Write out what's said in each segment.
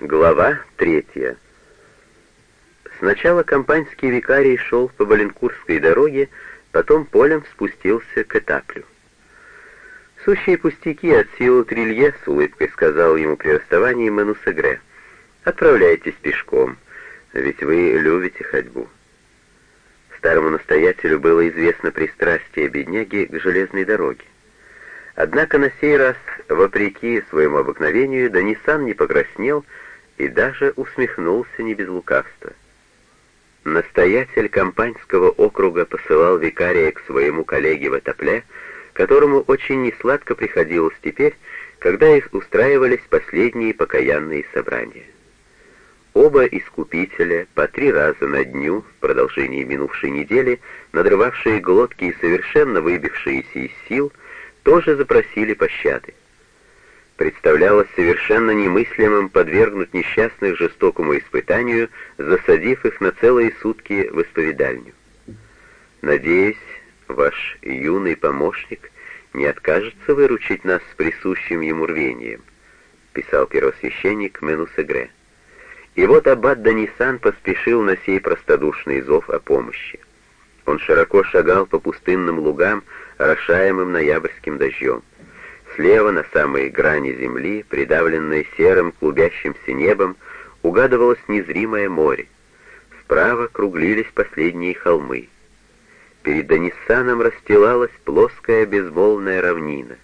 Глава третья. Сначала компаньский викарий шел по Валенкурской дороге, потом полем спустился к этаплю. «Сущие пустяки от силы Трилье», — с улыбкой сказал ему при расставании Менусегре. «Отправляйтесь пешком, ведь вы любите ходьбу». Старому настоятелю было известно пристрастие бедняги к железной дороге. Однако на сей раз, вопреки своему обыкновению, Данисан не покраснел и даже усмехнулся не без лукавства. Настоятель Компаньского округа посылал викария к своему коллеге в Атопле, которому очень несладко приходилось теперь, когда их устраивались последние покаянные собрания. Оба искупителя по три раза на дню в продолжении минувшей недели, надрывавшие глотки и совершенно выбившиеся из сил, тоже запросили пощады. Представлялось совершенно немыслимым подвергнуть несчастных жестокому испытанию, засадив их на целые сутки в исповедальню. Надеюсь, ваш юный помощник не откажется выручить нас с присущим ему рвением, писал первосвященник Менусегре. И вот аббат Данисан поспешил на сей простодушный зов о помощи. Он широко шагал по пустынным лугам, орошаемым ноябрьским дождем. Слева, на самой грани земли, придавленной серым клубящимся небом, угадывалось незримое море. Справа круглились последние холмы. Перед Даниссаном расстилалась плоская безмолвная равнина.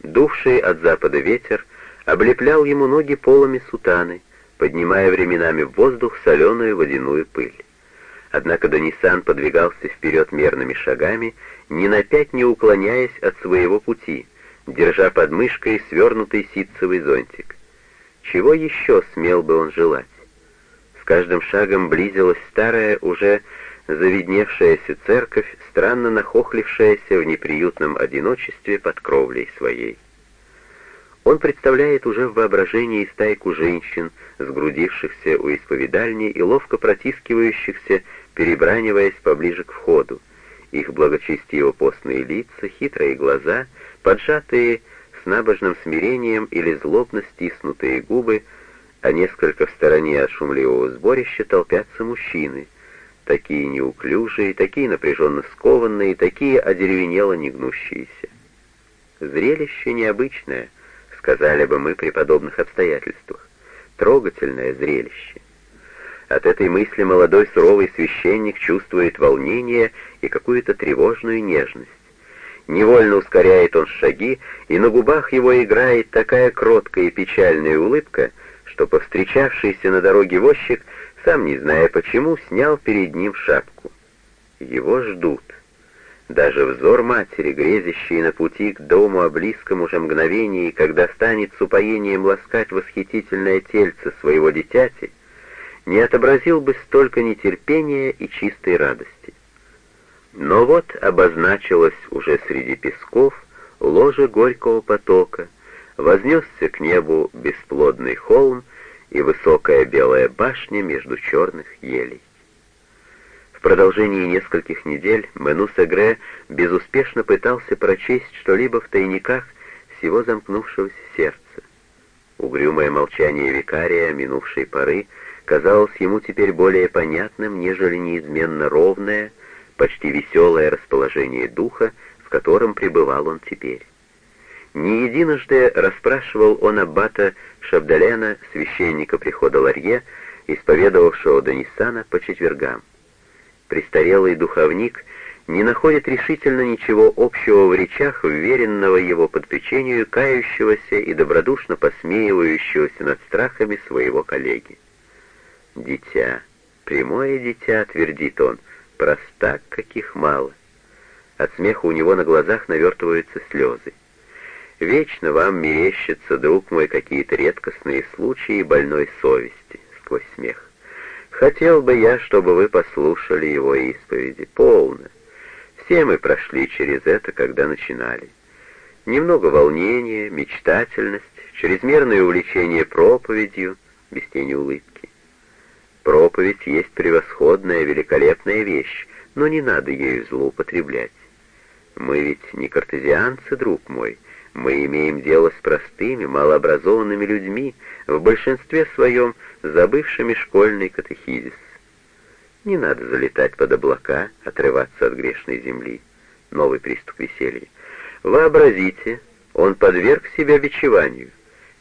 Дувший от запада ветер облеплял ему ноги полами сутаны, поднимая временами в воздух соленую водяную пыль. Однако Данисан подвигался вперед мерными шагами, ни на пять не уклоняясь от своего пути, держа под мышкой свернутый ситцевый зонтик. Чего еще смел бы он желать? С каждым шагом близилась старая, уже завидневшаяся церковь, странно нахохлившаяся в неприютном одиночестве под кровлей своей. Он представляет уже в воображении стайку женщин, сгрудившихся у исповедальни и ловко протискивающихся перебраниваясь поближе к входу. Их благочестиво постные лица, хитрые глаза, поджатые с набожным смирением или злобно стиснутые губы, а несколько в стороне от шумливого сборища толпятся мужчины, такие неуклюжие, такие напряженно скованные, такие одеревенело негнущиеся. Зрелище необычное, сказали бы мы при подобных обстоятельствах, трогательное зрелище. От этой мысли молодой суровый священник чувствует волнение и какую-то тревожную нежность. Невольно ускоряет он шаги, и на губах его играет такая кроткая и печальная улыбка, что повстречавшийся на дороге возчик, сам не зная почему, снял перед ним шапку. Его ждут. Даже взор матери, грезящий на пути к дому о близком уже мгновении, когда станет с упоением ласкать восхитительное тельце своего дитяти, не отобразил бы столько нетерпения и чистой радости. Но вот обозначилось уже среди песков ложе горького потока, вознесся к небу бесплодный холм и высокая белая башня между черных елей. В продолжении нескольких недель Мену Сегре безуспешно пытался прочесть что-либо в тайниках всего замкнувшегося сердца. Угрюмое молчание викария минувшей поры — казалось ему теперь более понятным, нежели неизменно ровное, почти веселое расположение духа, в котором пребывал он теперь. Не единожды расспрашивал он аббата Шабдалена, священника прихода Ларье, исповедовавшего Данисана по четвергам. Престарелый духовник не находит решительно ничего общего в речах уверенного его подпечению кающегося и добродушно посмеивающегося над страхами своего коллеги. Дитя, прямое дитя, твердит он, простак каких мало. От смеха у него на глазах навертываются слезы. Вечно вам мерещатся, друг мой, какие-то редкостные случаи больной совести, сквозь смех. Хотел бы я, чтобы вы послушали его исповеди. Полно. Все мы прошли через это, когда начинали. Немного волнения, мечтательность, чрезмерное увлечение проповедью, без тени улыбки. Проповедь есть превосходная, великолепная вещь, но не надо ею злоупотреблять. Мы ведь не картезианцы, друг мой, Мы имеем дело с простыми, малообразованными людьми, в большинстве своем забывшими школьный катехизис. Не надо залетать под облака, отрываться от грешной земли. Новый приступ веселья. Вообразите, он подверг себя бичеванию.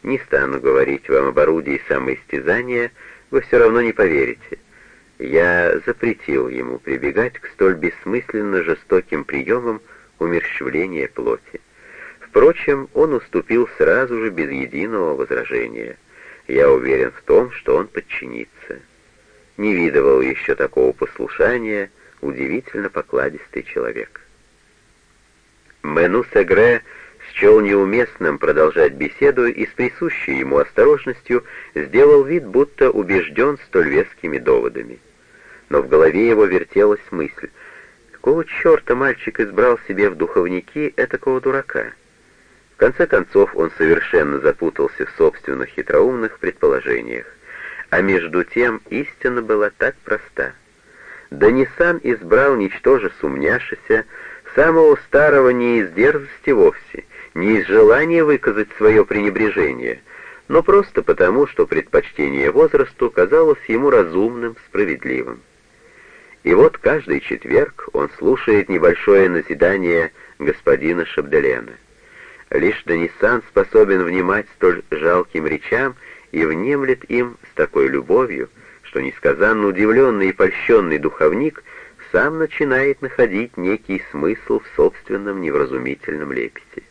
Не стану говорить вам об орудии самоистязания, вы все равно не поверите. Я запретил ему прибегать к столь бессмысленно жестоким приемам умерщвления плоти. Впрочем, он уступил сразу же без единого возражения. Я уверен в том, что он подчинится. Не видывал еще такого послушания удивительно покладистый человек. Мену Сегре счел неуместным продолжать беседу и с присущей ему осторожностью сделал вид, будто убежден столь вескими доводами. Но в голове его вертелась мысль, какого черта мальчик избрал себе в духовники этакого дурака? В конце концов он совершенно запутался в собственных хитроумных предположениях. А между тем истина была так проста. Данисан избрал, ничтоже сумняшися, самого старого не из дерзости вовсе, не из желания выказать свое пренебрежение, но просто потому, что предпочтение возрасту казалось ему разумным, справедливым. И вот каждый четверг он слушает небольшое назидание господина Шабделена. Лишь Данисан способен внимать столь жалким речам и внемлет им с такой любовью, что несказанно удивленный и польщенный духовник сам начинает находить некий смысл в собственном невразумительном лепете.